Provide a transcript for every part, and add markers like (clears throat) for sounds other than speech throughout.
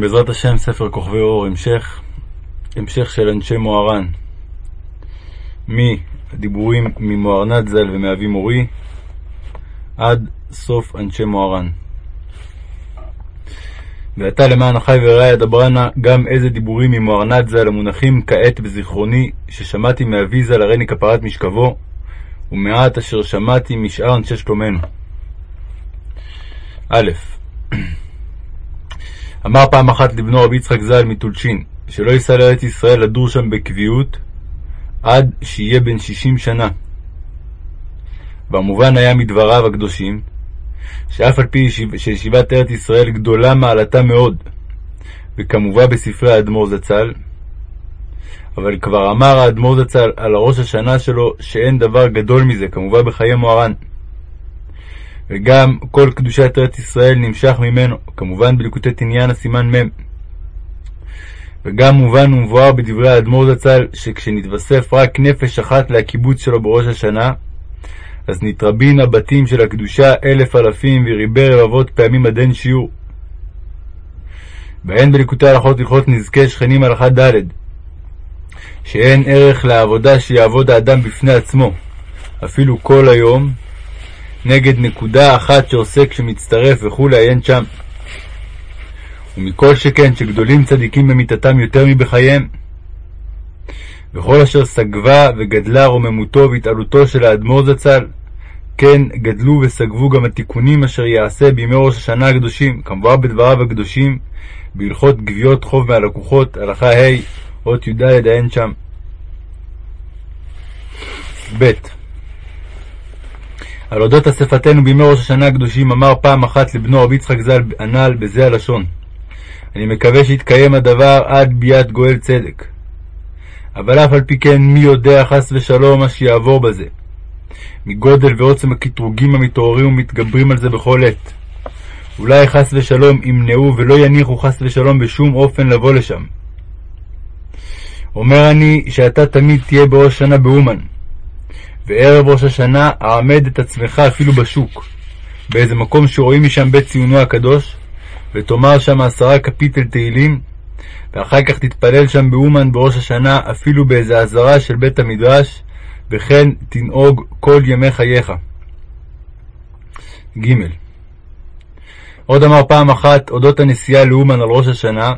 בעזרת השם, ספר כוכבי אור, המשך, המשך של אנשי מוהר"ן, מהדיבורים ממוהרנת ז"ל ומאבי מורי, עד סוף אנשי מוהר"ן. ועתה למען אחי ורעי אדברנה גם איזה דיבורים ממוהרנת ז"ל המונחים כעת בזיכרוני, ששמעתי מאבי ז"ל הריני כפרת משכבו, ומעט אשר שמעתי משאר אנשי שלומנו. א. אמר פעם אחת לבנו רבי יצחק ז"ל מטולשין, שלא ייסע לארץ ישראל לדור שם בקביעות עד שיהיה בן שישים שנה. והמובן היה מדבריו הקדושים, שאף על פי שישיבת ארץ ישראל גדולה מעלתה מאוד, וכמובן בספרי האדמו"ר זצ"ל, אבל כבר אמר האדמו"ר זצ"ל על הראש השנה שלו שאין דבר גדול מזה, כמובן בחיי מוהר"ן. וגם כל קדושת ארץ ישראל נמשך ממנו, כמובן בליקוטי תניאנה סימן מ'. וגם מובן ומבואר בדברי האדמו"ר זצ"ל, שכשנתווסף רק נפש אחת להקיבוץ שלו בראש השנה, אז נתרבין הבתים של הקדושה אלף אלפים וריבי רבבות פעמים עד אין שיעור. בהן בליקוטי הלכות הלכות נזקי שכנים הלכה ד' שאין ערך לעבודה שיעבוד האדם בפני עצמו, אפילו כל היום, נגד נקודה אחת שעושה כשמצטרף וכולי עיין שם. ומכל שכן שגדולים צדיקים במיתתם יותר מבחייהם. וכל אשר סגבה וגדלה רוממותו והתעלותו של האדמו"ר זצ"ל, כן גדלו וסגבו גם התיקונים אשר יעשה בימי ראש השנה הקדושים, כמובן בדבריו הקדושים, בהלכות גבייות חוב מהלקוחות, הלכה ה', אות י"ד עיין שם. ב. על אודות אספתנו בימי ראש השנה הקדושים אמר פעם אחת לבנו רבי יצחק ז"ל הנ"ל בזה הלשון אני מקווה שיתקיים הדבר עד ביאת גואל צדק. אבל אף על פי כן מי יודע חס ושלום מה שיעבור בזה. מגודל ועוצם הקטרוגים המתעוררים ומתגברים על זה בכל עת. אולי חס ושלום ימנעו ולא יניחו חס ושלום בשום אופן לבוא לשם. אומר אני שאתה תמיד תהיה בראש שנה באומן. וערב ראש השנה העמד את עצמך אפילו בשוק, באיזה מקום שרואים משם בית ציונו הקדוש, ותאמר שם עשרה קפיטל תהילים, ואחר כך תתפלל שם באומן בראש השנה אפילו באיזה אזהרה של בית המדרש, וכן תנהוג כל ימי חייך. ג. עוד אמר פעם אחת אודות הנסיעה לאומן על ראש השנה,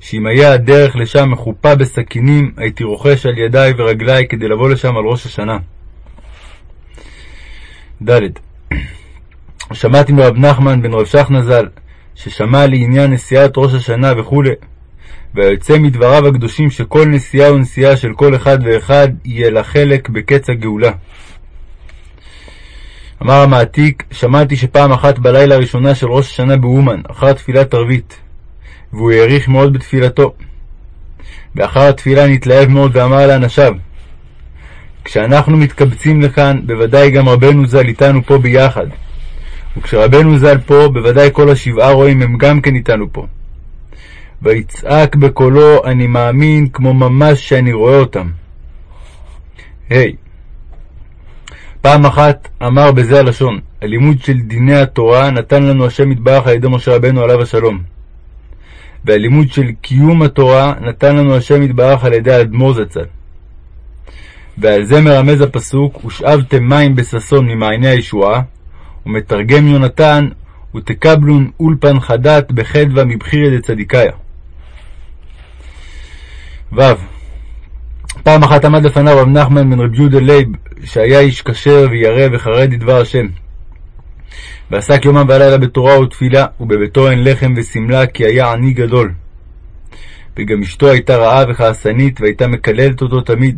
שאם היה הדרך לשם מחופה בסכינים, הייתי רוכש על ידיי ורגליי כדי לבוא לשם על ראש השנה. ד. שמעתי מרב נחמן בן רב שחנה ז"ל, ששמע לעניין נסיעת ראש השנה וכו', והיוצא מדבריו הקדושים שכל נסיעה ונסיעה של כל אחד ואחד יהיה לה חלק בקץ הגאולה. אמר המעתיק, שמעתי שפעם אחת בלילה הראשונה של ראש השנה באומן, אחר תפילת ערבית, והוא העריך מאוד בתפילתו. ואחר התפילה נתלהב מאוד ואמר לאנשיו, כשאנחנו מתקבצים לכאן, בוודאי גם רבנו ז"ל איתנו פה ביחד. וכשרבנו ז"ל פה, בוודאי כל השבעה רואים הם גם כן איתנו פה. ויצעק בקולו, אני מאמין כמו ממש שאני רואה אותם. ה. Hey. פעם אחת אמר בזה הלשון, הלימוד של דיני התורה נתן לנו השם יתברך על ידי משה רבנו עליו השלום. והלימוד של קיום התורה נתן לנו השם יתברך על ידי האדמו"ר זצ"ל. ועל זה מרמז הפסוק, ושאבתם מים בששון ממעייני הישועה, ומתרגם יונתן, ותקבלון אולפן חדת בחדווה מבחירי דצדיקאיה. ו. פעם אחת עמד לפניו רב נחמן בן רב יהודה לייב, שהיה איש כשר וירא וחרד לדבר השם. ועסק יומם ולילה בתורה ותפילה, ובביתו אין לחם ושמלה, כי היה עני גדול. וגם אשתו הייתה רעה וכעסנית, והייתה מקללת אותו תמיד.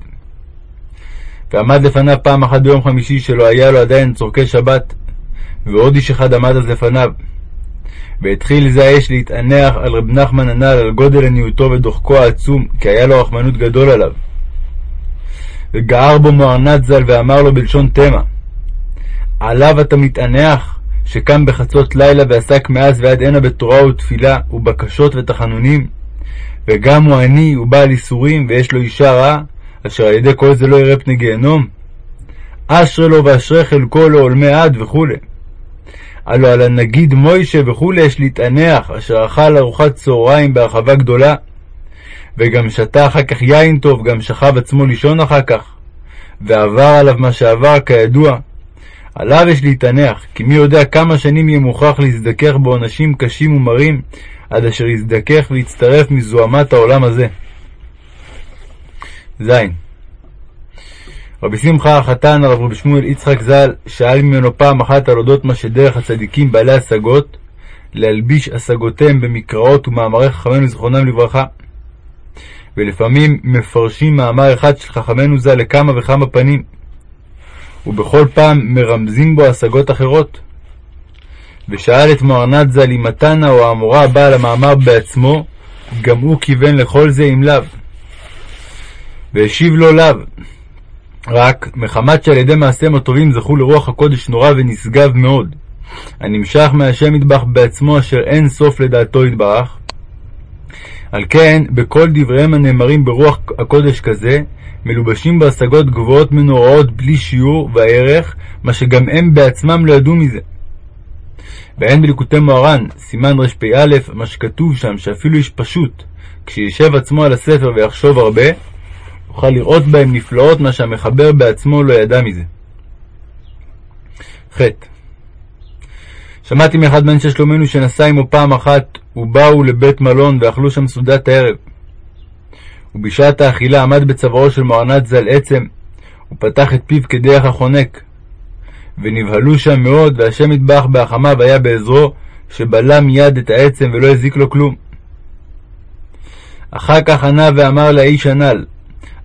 ועמד לפניו פעם אחת ביום חמישי שלא היה לו עדיין צורכי שבת, ועוד איש אחד עמד אז לפניו. והתחיל זה האש להתענח על רב נחמן הנ"ל על גודל עניותו ודוחקו העצום, כי היה לו רחמנות גדול עליו. וגער בו מוארנת ז"ל ואמר לו בלשון תמה, עליו אתה מתענח, שקם בחצות לילה ועסק מאז ועד הנה בתורה ותפילה ובקשות ותחנונים, וגם הוא עני ובעל איסורים ויש לו אישה רעה, אשר על ידי כל זה לא יראה פני גיהנום? אשרי לו ואשרי חלקו לעולמי עד וכו'. הלא על הנגיד מוישה וכולי יש להתענח, אשר אכל ארוחת צהריים בהרחבה גדולה, וגם שתה אחר כך יין טוב, גם שכב עצמו לישון אחר כך, ועבר עליו מה שעבר כידוע. עליו יש להתענח, כי מי יודע כמה שנים יהיה מוכרח להזדכך בעונשים קשים ומרים, עד אשר יזדכך ויצטרף מזוהמת העולם הזה. ז. רבי שמחה החתן, הרב רבי שמואל יצחק ז"ל, שאל ממנו פעם אחת על אודות מה שדרך הצדיקים בעלי השגות, להלביש השגותיהם במקראות ומאמרי חכמינו זיכרונם לברכה. ולפעמים מפרשים מאמר אחד של חכמינו ז"ל לכמה וכמה פנים, ובכל פעם מרמזים בו השגות אחרות. ושאל את מוהרנת ז"ל אם מתנה או האמורה הבאה למאמר בעצמו, גם הוא כיוון לכל זה אם לאו. והשיב לו לאו, רק מחמת שעל ידי מעשיהם הטובים זכו לרוח הקודש נורא ונשגב מאוד, הנמשך מהשם ידבח בעצמו אשר אין סוף לדעתו יתברך. על כן, בכל דבריהם הנאמרים ברוח הקודש כזה, מלובשים בהשגות גבוהות מנוראות בלי שיעור וערך, מה שגם הם בעצמם לא ידעו מזה. ואין בליקוטי מוהר"ן, סימן רפ"א, מה שכתוב שם, שאפילו איש פשוט, כשישב עצמו על הספר ויחשוב הרבה, יוכל לראות בהם נפלאות מה שהמחבר בעצמו לא ידע מזה. ח. שמעתי מאחד מאנשי שלומנו שנסע עמו פעם אחת, ובאו לבית מלון ואכלו שם סעודת הערב. ובשעת האכילה עמד בצווארו של מוענת ז"ל עצם, ופתח את פיו כדרך החונק. ונבהלו שם מאוד, והשם יתברך בהחמיו היה בעזרו, שבלע מיד את העצם ולא הזיק לו כלום. אחר כך ענה ואמר לאיש הנ"ל,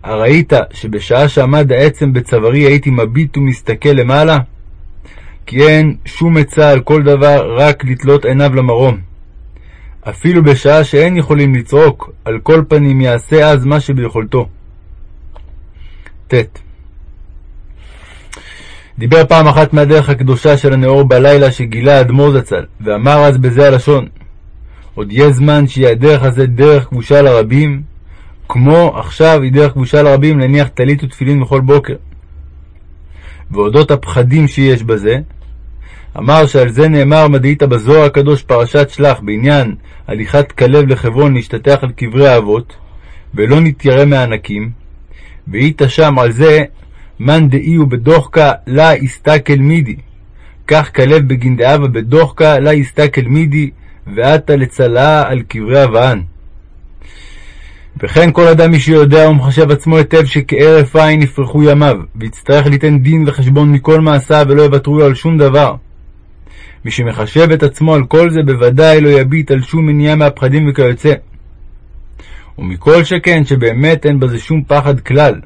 הראית שבשעה שעמד העצם בצווארי הייתי מביט ומסתכל למעלה? כי אין שום עצה על כל דבר, רק לתלות עיניו למרום. אפילו בשעה שאין יכולים לצעוק, על כל פנים יעשה אז מה שביכולתו. ט. דיבר פעם אחת מהדרך הקדושה של הנאור בלילה שגילה האדמו"ר זצ"ל, ואמר אז בזה הלשון: עוד יהיה זמן שיהיה הדרך הזה דרך כבושה לרבים, כמו עכשיו היא דרך כבושה לרבים להניח טלית ותפילין בכל בוקר. ואודות הפחדים שיש בזה, אמר שעל זה נאמר מדעית בזוהר הקדוש פרשת שלח בעניין הליכת כלב לחברון להשתטח על קברי האבות, ולא נתיירא מענקים, והיית שם על זה מאן דאי ובדוחקה לה יסתכל מידי. כך כלב בגנדאבה בדוחקה לה יסתכל מידי, ועתה לצלעה על קברי אבהן. וכן כל אדם מי שיודע ומחשב עצמו היטב שכהרף עין יפרחו ימיו, ויצטרך ליתן דין וחשבון מכל מעשיו ולא יוותרו לו על שום דבר. מי שמחשב את עצמו על כל זה בוודאי לא יביט על שום מניעה מהפחדים וכיוצא. ומכל שכן שבאמת אין בזה שום פחד כלל,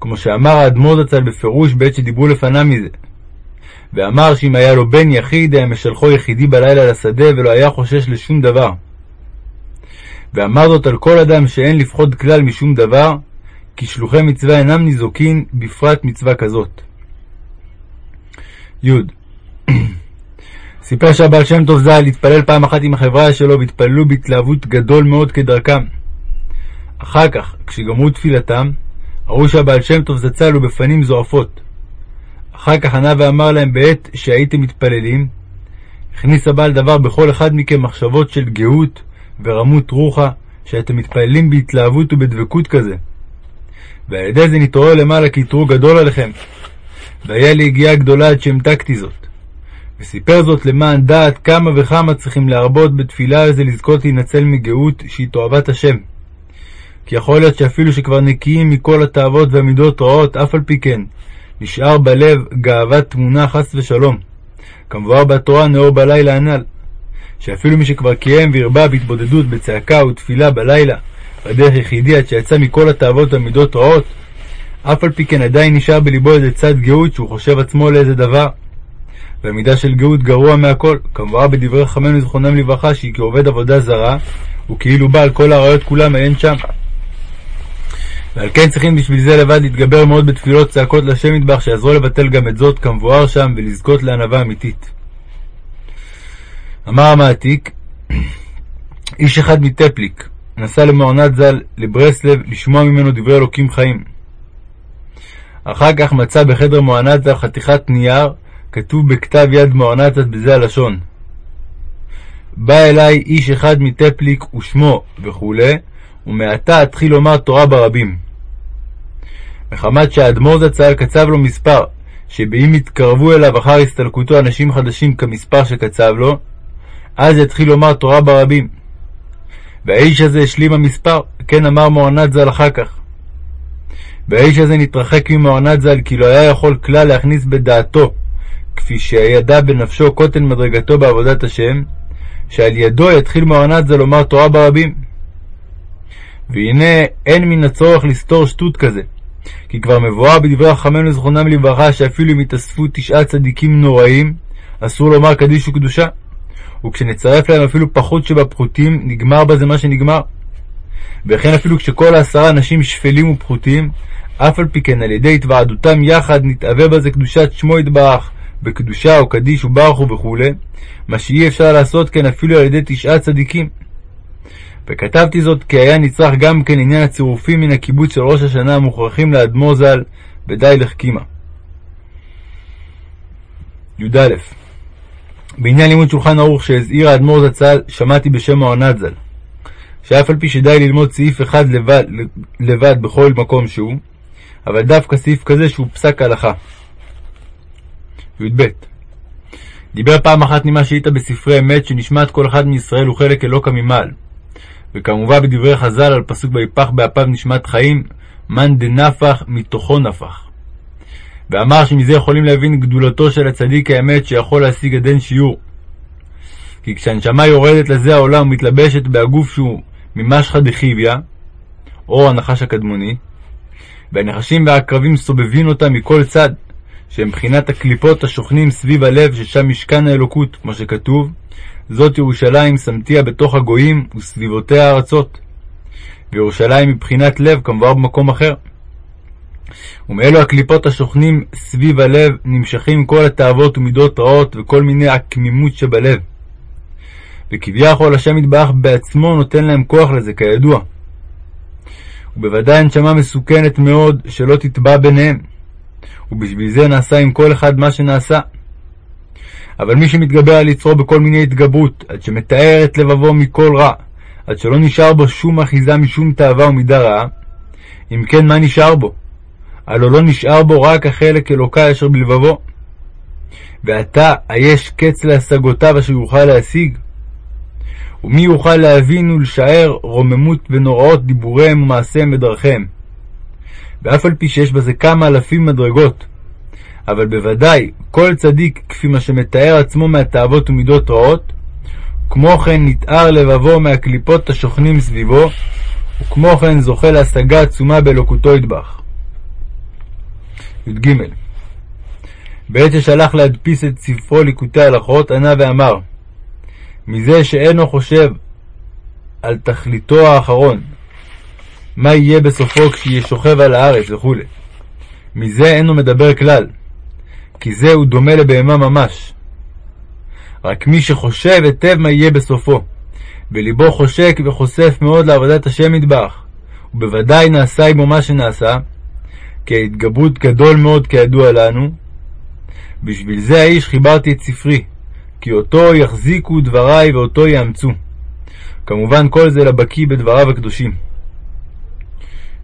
כמו שאמר האדמו"ר זצ"ל בפירוש בעת שדיברו לפניו מזה. ואמר שאם היה לו בן יחיד, היה משלחו יחידי בלילה לשדה, ולא היה חושש לשום דבר. ואמר זאת על כל אדם שאין לפחוד כלל משום דבר, כי שלוחי מצווה אינם ניזוקין, בפרט מצווה כזאת. י. סיפר שהבעל שם טוב ז"ל התפלל פעם אחת עם החברה שלו והתפללו בהתלהבות גדול מאוד כדרכם. אחר כך, כשגמרו תפילתם, ראו שהבעל שם טוב זצ"ל הוא בפנים זועפות. אחר כך ענה ואמר להם בעת שהייתם מתפללים, הכניס הבעל דבר בכל אחד מכם מחשבות של גאות ורמות רוחה, שאתם מתפללים בהתלהבות ובדבקות כזה. ועל ידי זה נתעורר למעלה כי יתרו גדול עליכם. והיה לי הגיעה גדולה עד שהמתקתי זאת. וסיפר זאת למען דעת כמה וכמה צריכים להרבות בתפילה על זה לזכות להינצל מגאות שהיא תועבת השם. כי יכול להיות שאפילו שכבר נקיים מכל התאוות והמידות רעות, אף על פי כן, נשאר בלב גאוות תמונה חס ושלום. כמבואר בתורה נאור בלילה הנ"ל. שאפילו מי שכבר קיים והרבה בהתבודדות, בצעקה ותפילה בלילה, בדרך יחידי עד שיצא מכל התאוות והמידות רעות, אף על פי כן עדיין נשאר בליבו איזה צד גאות שהוא חושב עצמו לאיזה דבר. והמידה של גאות גרוע מהכל, כמובן בדברי חכמינו זכרונם לברכה, שהיא כעובד עבודה זרה, וכאילו בעל כל האריות כולם עיין שם. ועל כן צריכים בשביל זה לבד להתגבר מאוד בתפילות צעקות לשם מטבח, שיעזרו לבטל גם את זאת כמבואר שם, ולזכות לענווה אמיתית. אמר המעתיק, איש אחד מטפליק נסע למעונת ז"ל לברסלב לשמוע ממנו דברי אלוקים חיים. אחר כך מצא בחדר מוענת ז"ל חתיכת נייר כתוב בכתב יד מוארנצת בזה הלשון. בא אלי איש אחד מטפליק ושמו וכו', ומעתה אתחיל לומר תורה ברבים. מחמת שהאדמו"ר זצ"ל קצב לו מספר, שבאם יתקרבו אליו אחר הסתלקותו אנשים חדשים כמספר שקצב לו, אז יתחיל לומר תורה ברבים. והאיש הזה השלים המספר, כן אמר מוענת ז"ל אחר כך. והאיש הזה נתרחק ממוענת ז"ל, כי לא היה יכול כלל להכניס בדעתו, כפי שידע בנפשו קוטן מדרגתו בעבודת השם, שעל ידו יתחיל מוענת ז"ל לומר תורה ברבים. והנה אין מן הצורך לסתור שטות כזה, כי כבר מבואר בדברי חכמינו זכרונם לברכה, שאפילו אם יתאספו תשעה צדיקים נוראים, אסור לומר קדיש וקדושה. וכשנצרף להם אפילו פחות שבפחותים, נגמר בזה מה שנגמר. וכן אפילו כשכל העשרה אנשים שפלים ופחותים, אף על פי כן על ידי התוועדותם יחד נתאווה בזה קדושת שמו יתברך, בקדושה או קדיש וברכו וכו', מה שאי אפשר לעשות כן אפילו על ידי תשעה צדיקים. וכתבתי זאת כי היה נצרך גם כן עניין הצירופים מן הקיבוץ של ראש השנה המוכרחים לאדמו"ר ז"ל, ודי לחכימה. י"א בעניין לימוד שולחן ערוך שהזהיר האדמו"ר זצ"ל, שמעתי בשם העונת ז"ל, שאף על פי שדי ללמוד סעיף אחד לבד, לבד בכל מקום שהוא, אבל דווקא סעיף כזה שהוא פסק הלכה. י"ב דיבר פעם אחת ממה שהיית בספרי אמת, שנשמעת כל אחד מישראל הוא חלק אלוקא ממעל. וכמובן בדברי חז"ל על פסוק ויפח באפיו נשמת חיים, מאן דנפח מתוכו נפח. ואמר שמזה יכולים להבין גדולתו של הצדיק האמת שיכול להשיג עד אין שיעור. כי כשהנשמה יורדת לזה העולם ומתלבשת בהגוף שהוא ממשחא דחיביא, או הנחש הקדמוני, והנחשים והעקרבים סובבים אותה מכל צד, שהם מבחינת הקליפות השוכנים סביב הלב, ששם משכן האלוקות, כמו שכתוב, זאת ירושלים שמתיה בתוך הגויים וסביבותיה ארצות. וירושלים מבחינת לב כמובן במקום אחר. ומאלו הקליפות השוכנים סביב הלב נמשכים כל התאוות ומידות רעות וכל מיני עקמימות שבלב. וכביכול השם יתברך בעצמו נותן להם כוח לזה, כידוע. ובוודאי הנשמה מסוכנת מאוד שלא תטבע ביניהם, ובשביל זה נעשה עם כל אחד מה שנעשה. אבל מי שמתגבר על יצרו בכל מיני התגברות, עד שמתאר את לבבו מכל רע, עד שלא נשאר בו שום אחיזה משום תאווה ומידה רעה, אם כן מה נשאר בו? הלא לא נשאר בו רק החלק אלוקי אשר בלבבו. ועתה היש קץ להשגותיו אשר יוכל להשיג? ומי יוכל להבין ולשער רוממות ונוראות דיבוריהם ומעשיהם ודרכיהם? ואף על פי שיש בזה כמה אלפים מדרגות, אבל בוודאי כל צדיק כפי מה שמתאר עצמו מהתאוות ומידות רעות, כמו כן נתאר לבבו מהקליפות השוכנים סביבו, וכמו כן זוכה להשגה עצומה באלוקותו ידבח. י"ג בעת ששלח להדפיס את ספרו ליקוטי הלכות, ענה ואמר, מזה שאינו חושב על תכליתו האחרון, מה יהיה בסופו כשיהיה שוכב על הארץ וכו'. מזה אינו מדבר כלל, כי זה הוא דומה לבהמה ממש. רק מי שחושב היטב מה יהיה בסופו, וליבו חושק וחושף מאוד לעבודת השם מטבח, ובוודאי נעשה עמו מה שנעשה, כי ההתגברות גדול מאוד כידוע לנו. בשביל זה האיש חיברתי את ספרי, כי אותו יחזיקו דבריי ואותו יאמצו. כמובן כל זה לבקיא בדבריו הקדושים.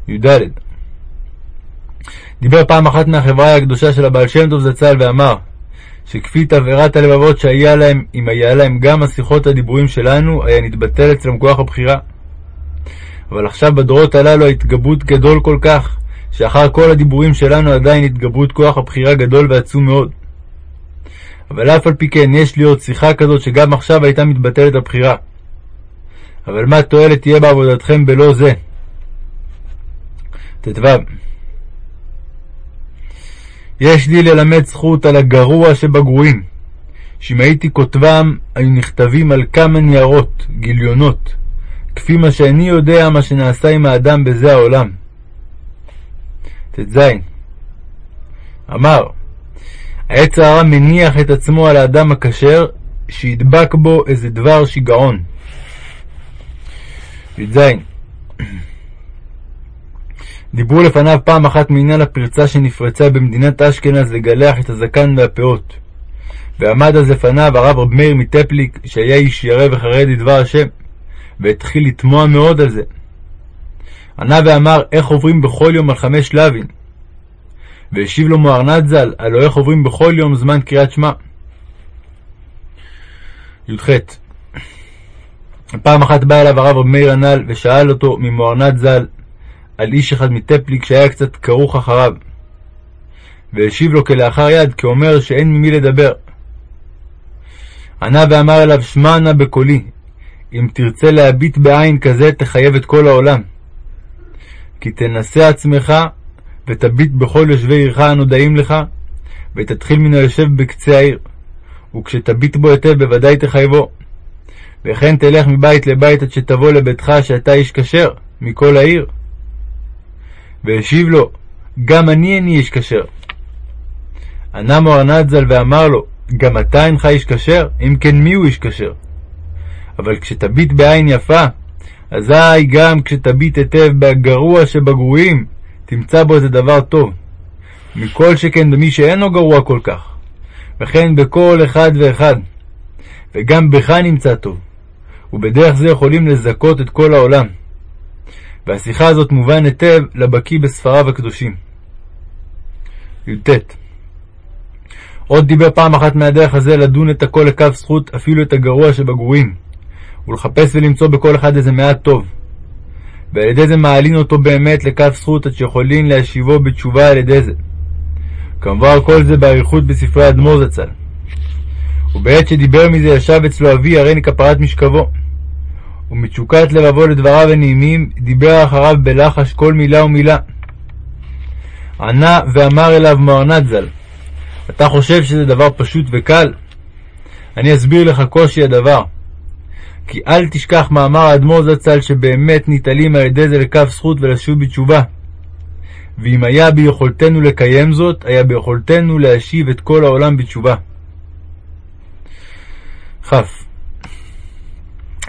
י"ד דיבר פעם אחת מהחברה הקדושה של הבעל שם טוב זצ"ל ואמר שכפי תבערת הלבבות שהיה להם, אם היה להם גם השיחות הדיבורים שלנו, היה נתבטל אצלם כוח הבחירה. אבל עכשיו בדורות הללו ההתגברות גדול כל כך, שאחר כל הדיבורים שלנו עדיין התגברות כוח הבחירה גדול ועצום מאוד. אבל אף על פי כן יש לי עוד שיחה כזאת שגם עכשיו הייתה מתבטלת הבחירה. אבל מה תועלת תהיה בעבודתכם בלא זה? ט"ו יש לי ללמד זכות על הגרוע שבגרועים, שאם הייתי כותבם, היו נכתבים על כמה ניירות, גיליונות, כפי מה שאני יודע מה שנעשה עם האדם בזה העולם. ט"ז אמר, העץ הרע מניח את עצמו על האדם הכשר, שידבק בו איזה דבר שיגעון. י"ז דיברו לפניו פעם אחת מעניין הפרצה שנפרצה במדינת אשכנז לגלח את הזקן והפאות. ועמד אז לפניו הרב רב מאיר מטפליק, שהיה איש ירא וחרד לדבר השם, והתחיל לתמוה מאוד על זה. ענה ואמר, איך עוברים בכל יום על חמש שלבים? והשיב לו מוהרנת ז"ל, הלא איך עוברים בכל יום זמן קריאת שמע. י"ח פעם אחת בא אליו הרב רב מאיר הנ"ל ושאל אותו ממוהרנת ז"ל על איש אחד מטפליק שהיה קצת כרוך אחריו. והשיב לו כלאחר יד, כי אומר שאין ממי לדבר. ענה ואמר אליו, שמע נא בקולי, אם תרצה להביט בעין כזה, תחייב את כל העולם. כי תנסה עצמך, ותביט בכל יושבי עירך הנודעים לך, ותתחיל מן היושב בקצה העיר. וכשתביט בו היטב, בוודאי תחייבו. וכן תלך מבית לבית עד שתבוא לביתך שאתה איש כשר, מכל העיר. והשיב לו, גם אני איני איש כשר. ענה מוהרנת ז"ל ואמר לו, גם אתה אינך איש כשר? אם כן מי הוא איש כשר? אבל כשתביט בעין יפה, אזי גם כשתביט היטב בגרוע שבגרועים, תמצא בו איזה דבר טוב. מכל שכן במי שאינו גרוע כל כך, וכן בכל אחד ואחד. וגם בך נמצא טוב, ובדרך זה יכולים לזכות את כל העולם. והשיחה הזאת מובן היטב לבקיא בספריו הקדושים. י"ט עוד דיבר פעם אחת מהדרך הזה לדון את הכל לכף זכות, אפילו את הגרוע שבגרועים, ולחפש ולמצוא בכל אחד איזה מעט טוב. ועל ידי זה מעלין אותו באמת לכף זכות, עד שיכולין להשיבו בתשובה על ידי זה. כמובן כל זה באריכות בספרי אדמו"ר זצ"ל. ובעת שדיבר מזה ישב אצלו אבי הריני כפרת משכבו. ומתשוקת לבבו לדבריו הנעימים, דיבר אחריו בלחש כל מילה ומילה. ענה ואמר אליו מוהרנת ז"ל, אתה חושב שזה דבר פשוט וקל? אני אסביר לך קושי הדבר. כי אל תשכח מאמר האדמו"ר זצ"ל שבאמת ניטלים על ידי זה לכף זכות ולשוב בתשובה. ואם היה ביכולתנו לקיים זאת, היה ביכולתנו להשיב את כל העולם בתשובה. כ.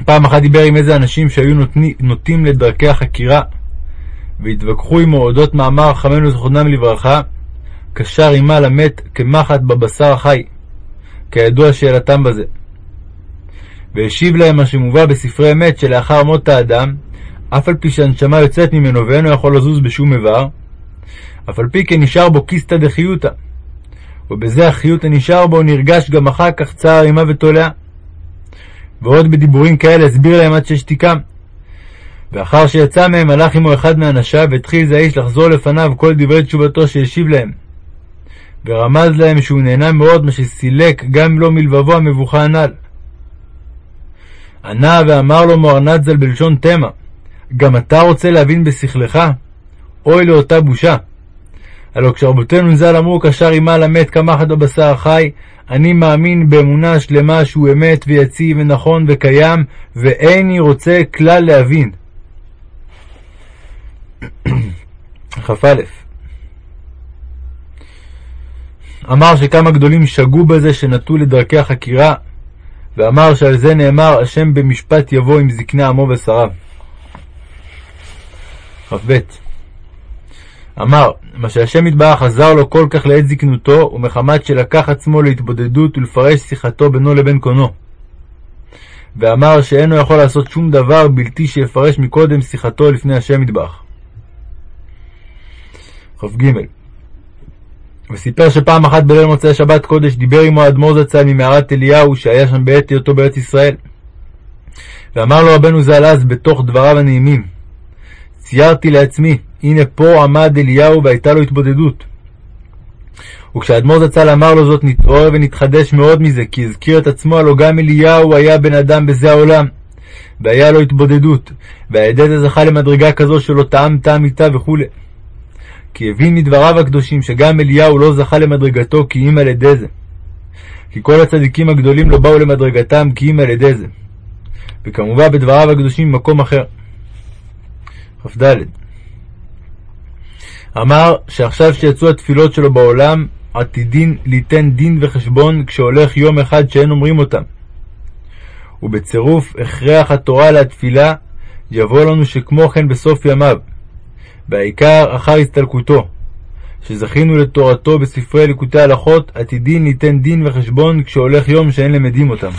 פעם אחת דיבר עם איזה אנשים שהיו נותני, נוטים לדרכי החקירה, והתווכחו עמו אודות מאמר חכמינו זכרונם לברכה, קשר עמה למת כמחט בבשר החי, כידוע שאלתם בזה. והשיב להם מה שמובא בספרי אמת שלאחר מות האדם, אף על פי שהנשמה יוצאת ממנו ואינו יכול לזוז בשום איבר, אף על פי כן נשאר בו כיסתא דחיותא, ובזה החיות הנשאר בו נרגש גם אחר כך צער עמה ותולעה. ועוד בדיבורים כאלה הסביר להם עד ששתיקם. ואחר שיצא מהם הלך עמו אחד מאנשיו והתחיל זה האיש לחזור לפניו כל דברי תשובתו שהשיב להם. ורמז להם שהוא נהנה מאוד מה שסילק גם לו מלבבו המבוכה הנ"ל. ענה ואמר לו מוהרנת ז"ל בלשון תמה, גם אתה רוצה להבין בשכלך? אוי לאותה בושה. הלא כשרבותינו ז"ל אמרו קשר עמה למת כמחט בבשר החי, אני מאמין באמונה שלמה שהוא אמת ויציב ונכון וקיים, ואיני רוצה כלל להבין. כ"א אמר שכמה גדולים שגו בזה שנטו לדרכי החקירה, ואמר שעל זה נאמר השם במשפט יבוא עם זקני עמו ושריו. כ"ב אמר, מה שהשם יתברך עזר לו כל כך לעת זקנותו, ומחמת שלקח עצמו להתבודדות ולפרש שיחתו בינו לבין קונו. ואמר שאינו יכול לעשות שום דבר בלתי שיפרש מקודם שיחתו לפני השם יתברך. כ"ג וסיפר שפעם אחת בליל מוצאי שבת קודש דיבר עמו האדמו"ר זצ"ל ממערת אליהו שהיה שם בעת היותו בארץ ישראל. ואמר לו רבנו ז"ל אז בתוך דבריו הנעימים ציירתי לעצמי הנה פה עמד אליהו והייתה לו התבודדות. וכשאדמו"ר זצ"ל אמר לו זאת נתעורר ונתחדש מאוד מזה כי הזכיר את עצמו הלא גם אליהו היה בן אדם בזה העולם והיה לו התבודדות זה זכה למדרגה כזו שלא טעם טעם איתה וכו'. כי הבין מדבריו הקדושים שגם אליהו לא זכה למדרגתו כי אם על ידי זה. כי כל הצדיקים הגדולים לא באו למדרגתם כי אם על ידי זה. וכמובן בדבריו הקדושים במקום אחר. כ"ד אמר שעכשיו שיצאו התפילות שלו בעולם, עתידין ליתן דין וחשבון כשהולך יום אחד שאין אומרים אותם. ובצירוף הכרח התורה לתפילה, יבוא לנו שכמו כן בסוף ימיו, והעיקר אחר הסתלקותו, שזכינו לתורתו בספרי ליקוטי הלכות, עתידין ליתן דין וחשבון כשהולך יום שאין למדים אותם.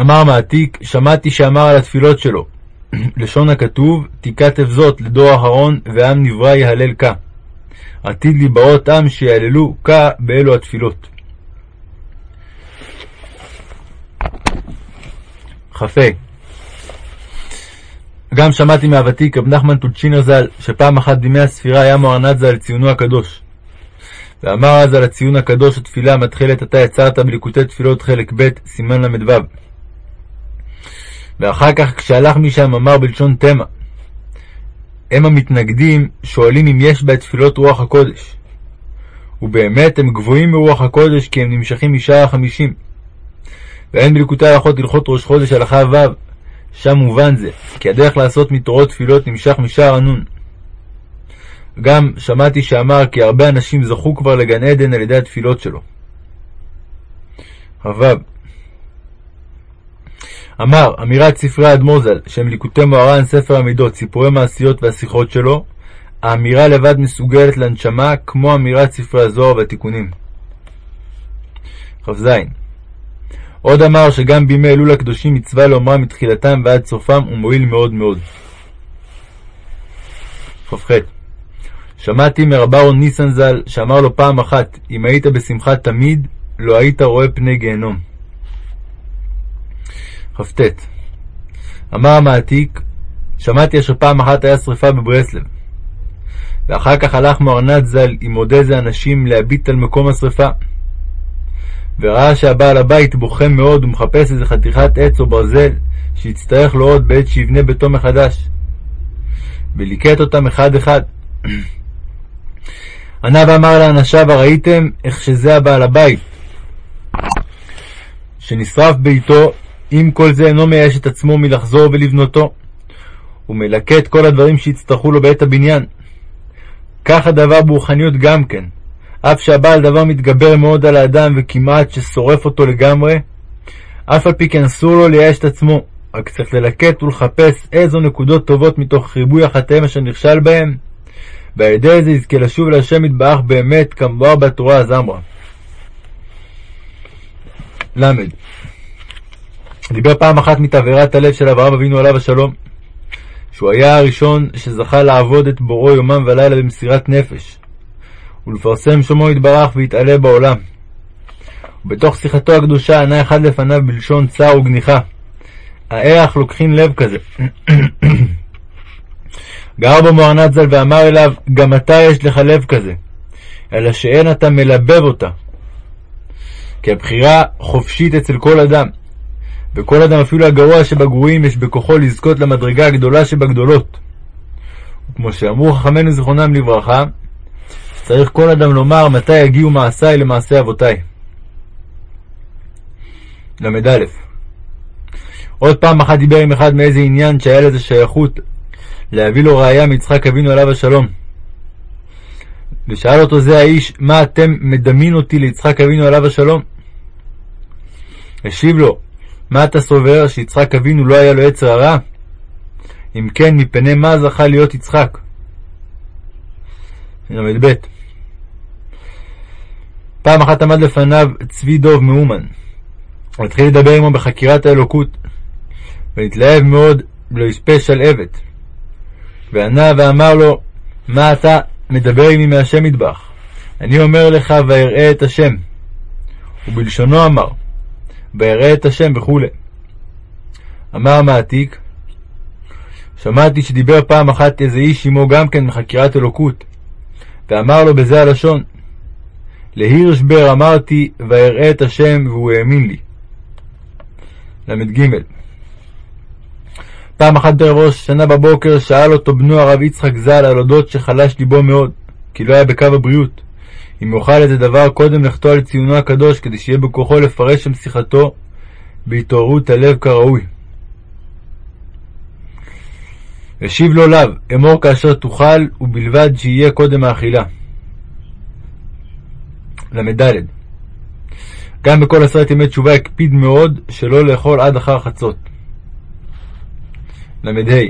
אמר מעתיק, שמעתי שאמר על התפילות שלו, (clears throat) לשון הכתוב, תיכתב זאת לדור אחרון, ועם נברא יהלל כה. עתיד להיבאות עם שיהללו כה באלו התפילות. כ"ה גם שמעתי מהוותיק רב נחמן טולצ'ינר ז"ל, שפעם אחת בימי הספירה היה מוהרנת ז"ל ציונו הקדוש. ואמר אז על הציון הקדוש התפילה המתחילת אתה יצרת בליקוטי תפילות חלק ב', סימן ל"ו. ואחר כך כשהלך משם אמר בלשון תמה. הם המתנגדים שואלים אם יש בה תפילות רוח הקודש. ובאמת הם גבוהים מרוח הקודש כי הם נמשכים משער החמישים. ואין בליקוטי הלכות הלכות ראש חודש הלכה ו', שם מובן זה, כי הדרך לעשות מתורות תפילות נמשך משער הנון. גם שמעתי שאמר כי הרבה אנשים זכו כבר לגן עדן על ידי התפילות שלו. כ"ו אמר אמירת ספרי האדמו"ר ז"ל, שהם ליקוטי מוהר"ן ספר המידות, סיפורי מעשיות והשיחות שלו, האמירה לבד מסוגלת לנשמה כמו אמירת ספרי הזוהר והתיקונים. כ"ז עוד אמר שגם בימי אלול הקדושים מצווה לאומרה מתחילתם ועד סופם ומועיל מאוד מאוד. כ"ח שמעתי מרב אהרון ניסן ז"ל שאמר לו פעם אחת אם היית בשמחה תמיד לא היית רואה פני גיהנום. כ"ט אמר המעתיק שמעתי אשר פעם אחת היה שרפה בברסלב ואחר כך הלך מוארנת ז"ל עם עוד איזה אנשים להביט על מקום השרפה וראה שהבעל הבית בוכה מאוד ומחפש איזה חתיכת עץ או ברזל שיצטרך לו עוד בעת שיבנה ביתו מחדש. וליקט אותם אחד אחד. (clears throat) ענה ואמר לאנשיו הראיתם איך שזה הבעל הבית שנשרף ביתו אם כל זה אינו מייאש את עצמו מלחזור ולבנותו ומלקט כל הדברים שיצטרכו לו בעת הבניין. כך הדבר ברוחניות גם כן. אף שהבעל דבר מתגבר מאוד על האדם וכמעט ששורף אותו לגמרי, אף על פי כן אסור לו לייאש את עצמו, רק צריך ללקט ולחפש איזו נקודות טובות מתוך ריבוי החטאים אשר נכשל בהם, ועל ידי זה יזכה לשוב אל השם יתברך באמת, כמבואר בתורה הזמרה. ל. דיבר פעם אחת מתבערת הלב של אברהם אבינו עליו השלום, שהוא היה הראשון שזכה לעבוד את בוראו יומם ולילה במסירת נפש, ולפרסם שמו יתברך ויתעלה בעולם. ובתוך שיחתו הקדושה ענה אחד לפניו בלשון צער וגניחה. האח לוקחין לב כזה. (coughs) גר בו מוארנת ז"ל ואמר אליו, גם אתה יש לך לב כזה, אלא שאין אתה מלבב אותה. כי הבחירה חופשית אצל כל אדם, וכל אדם אפילו הגרוע שבגרועים יש בכוחו לזכות למדרגה הגדולה שבגדולות. וכמו שאמרו חכמינו זיכרונם לברכה, צריך כל אדם לומר מתי יגיעו מעשיי למעשי אבותיי. ל"א עוד פעם אחת דיבר עם אחד מאיזה עניין שהיה לזה שייכות להביא לו ראייה מיצחק אבינו עליו השלום. ושאל אותו זה האיש, מה אתם מדמין אותי ליצחק אבינו עליו השלום? השיב לו, מה אתה סובר, שיצחק אבינו לא היה לו יצר הרע? אם כן, מפני מה זכה להיות יצחק? ל"ב פעם אחת עמד לפניו צבי דוב מאומן. הוא התחיל לדבר עמו בחקירת האלוקות, ונתלהב מאוד לא יספה שלהבת. וענה ואמר לו, מה אתה מדבר עמי מהשם מטבח? אני אומר לך, ואראה את השם. ובלשונו אמר, ואראה את השם וכו'. אמר המעתיק, שמעתי שדיבר פעם אחת איזה איש עמו גם כן מחקירת אלוקות, ואמר לו בזה הלשון, להירשבר אמרתי, ואראה את השם, והוא האמין לי. ל"ג פעם אחת בערב ראש השנה בבוקר שאל אותו בנו הרב יצחק ז"ל על אודות שחלש ליבו מאוד, כי לא היה בקו הבריאות, אם יוכל איזה דבר קודם לחטוא על ציונו הקדוש, כדי שיהיה בכוחו לפרש שם שיחתו בהתעוררות הלב כראוי. השיב לו לאו, אמור כאשר תוכל, ובלבד שיהיה קודם האכילה. ל"ד. גם בכל עשרת ימי תשובה הקפיד מאוד שלא לאכול עד אחר חצות. ל"ה.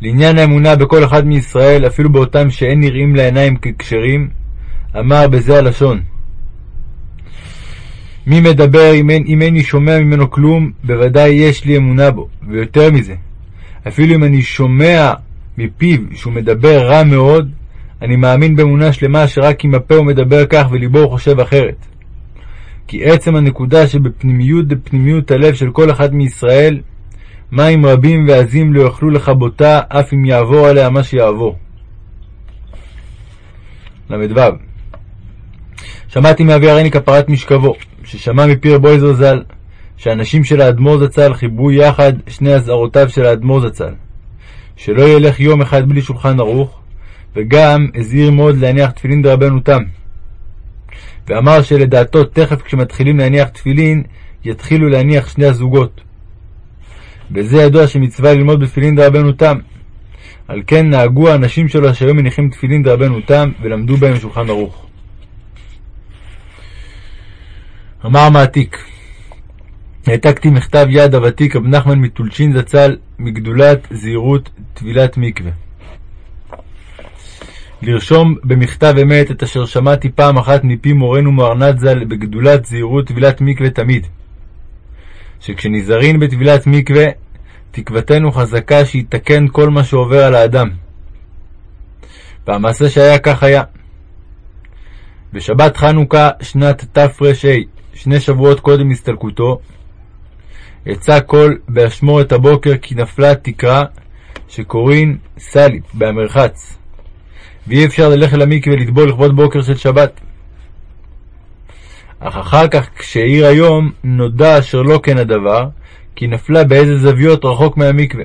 לעניין האמונה בכל אחד מישראל, אפילו באותם שאין נראים לעיניים ככשרים, אמר בזה הלשון: מי מדבר אם, אין, אם איני שומע ממנו כלום, בוודאי יש לי אמונה בו, ויותר מזה, אפילו אם אני שומע מפיו שהוא מדבר רע מאוד, אני מאמין באמונה שלמה שרק עם הפה הוא מדבר כך וליבו הוא חושב אחרת. כי עצם הנקודה שבפנימיות דפנימיות הלב של כל אחד מישראל, מים רבים ועזים לא יוכלו לכבותה, אף אם יעבור עליה מה שיעבור. ל"ו שמעתי מאבי הריני כפרת משכבו, ששמע מפיר בויזר ז"ל, שהאנשים של האדמו"ר זצ"ל חיברו יחד שני אזהרותיו של האדמו"ר זצ"ל, שלא ילך יום אחד בלי שולחן ערוך, וגם הזהיר מאוד להניח תפילין דרבנו תם. ואמר שלדעתו תכף כשמתחילים להניח תפילין, יתחילו להניח שני הזוגות. וזה ידוע שמצווה ללמוד בתפילין דרבנו תם. על כן נהגו האנשים שלו שהיו מניחים תפילין דרבנו תם, ולמדו בהם שולחן ערוך. אמר מעתיק העתקתי מכתב יד הוותיק רב נחמן מטולצ'ין זצ"ל מגדולת זהירות טבילת מקווה. לרשום במכתב אמת את אשר שמעתי פעם אחת מפי מורנו מוארנת ז"ל בגדולת זהירות טבילת מקווה תמיד. שכשנזהרין בטבילת מקווה, תקוותנו חזקה שיתקן כל מה שעובר על האדם. והמעשה שהיה כך היה. בשבת חנוכה שנת תר"ה, שני שבועות קודם הסתלקותו, יצא קול באשמורת הבוקר כי נפלה תקרה שקוראים סליפ בהמרחץ, ואי אפשר ללכת למקווה לטבול לכבוד בוקר של שבת. אך אחר כך, כשהאיר היום, נודע אשר לא כן הדבר, כי נפלה באיזה זוויות רחוק מהמקווה.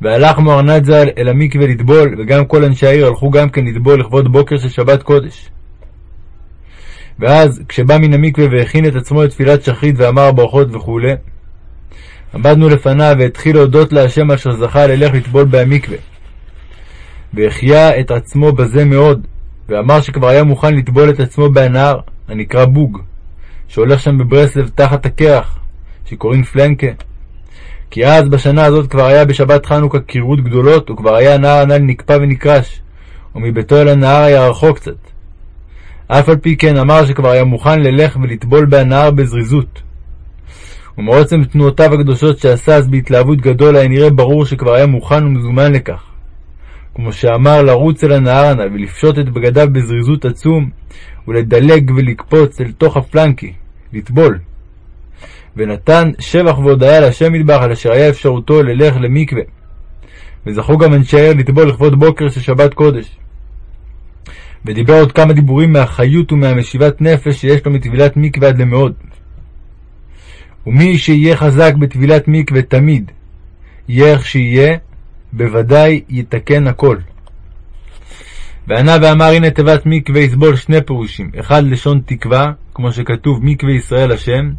והלך מוארנת ז"ל אל המקווה לטבול, וגם כל אנשי העיר הלכו גם כן לטבול לכבוד בוקר של שבת קודש. ואז, כשבא מן המקווה והכין את עצמו לתפילת שחרית ואמר ברכות וכו', עמדנו לפניו והתחיל להודות להשם אשר זכה ללך לטבול במקווה. והחיה את עצמו בזה מאוד, ואמר שכבר היה מוכן לטבול את עצמו בהנהר, הנקרא בוג, שהולך שם בברסלב תחת הקרח, שקוראים פלנקה. כי אז בשנה הזאת כבר היה בשבת חנוכה קירות גדולות, וכבר היה הנהר הנ"ל נקפא ונקרש, ומביתו אל הנהר היה רחוק קצת. אף על פי כן אמר שכבר היה מוכן ללך ולטבול בהנהר בזריזות. ומעוצם תנועותיו הקדושות שעשה אז בהתלהבות גדול היה נראה ברור שכבר היה מוכן ומזומן לכך. כמו שאמר לרוץ אל הנהר הנ"ל ולפשוט את בגדיו בזריזות עצום, ולדלג ולקפוץ אל תוך הפלנקי, לטבול. ונתן שבח והודיה להשם מטבח על אשר היה אפשרותו ללך למקווה. וזכו גם אנשי העיר לטבול לכבוד בוקר של שבת קודש. ודיבר עוד כמה דיבורים מהחיות ומהמשיבת נפש שיש לו מטבילת מקווה עד למאוד. ומי שיהיה חזק בטבילת מקווה תמיד, יהיה איך שיהיה, בוודאי יתקן הכל. וענה ואמר הנה תיבת מקווה יסבול שני פירושים, אחד לשון תקווה, כמו שכתוב מקווה ישראל השם,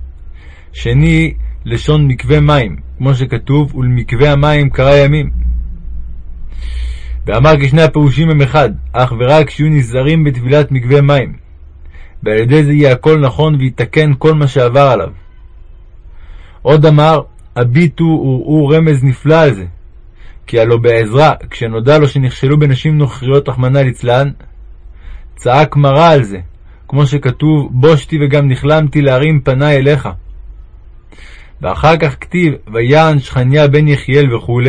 שני לשון מקווה מים, כמו שכתוב ולמקווה המים קרא ימים. ואמר כי שני הפירושים הם אחד, אך ורק שיהיו נזהרים בטבילת מקווה מים, ועל ידי זה יהיה הכל נכון ויתקן כל מה שעבר עליו. עוד אמר, הביטו וראו רמז נפלא על זה, כי הלא בעזרה, כשנודע לו שנכשלו בנשים נוכריות רחמנא ליצלן, צעק מרה על זה, כמו שכתוב, בושתי וגם נכלמתי להרים פניי אליך. ואחר כך כתיב, ויען שכניה בן יחיאל וכו',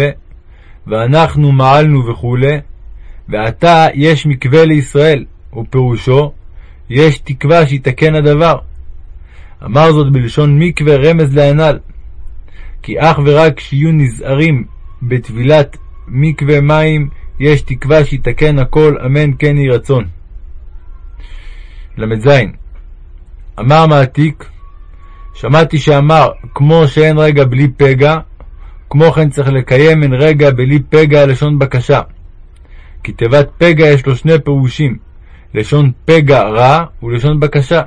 ואנחנו מעלנו וכו', ועתה יש מקווה לישראל, ופירושו, יש תקווה שיתקן הדבר. אמר זאת בלשון מקווה רמז להנ"ל, כי אך ורק כשיהיו נזהרים בטבילת מקווה מים, יש תקווה שיתקן הכל, אמן כן יהי רצון. ל"ז אמר מעתיק, שמעתי שאמר, כמו שאין רגע בלי פגע, כמו כן צריך לקיים אין רגע בלי פגע לשון בקשה. כי תיבת פגע יש לו שני פירושים, לשון פגע רע ולשון בקשה,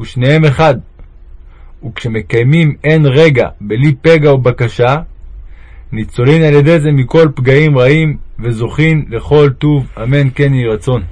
ושניהם אחד. וכשמקיימים אין רגע בלי פגע ובקשה, ניצולין על ידי זה מכל פגעים רעים, וזוכין לכל טוב, אמן כן יהי רצון.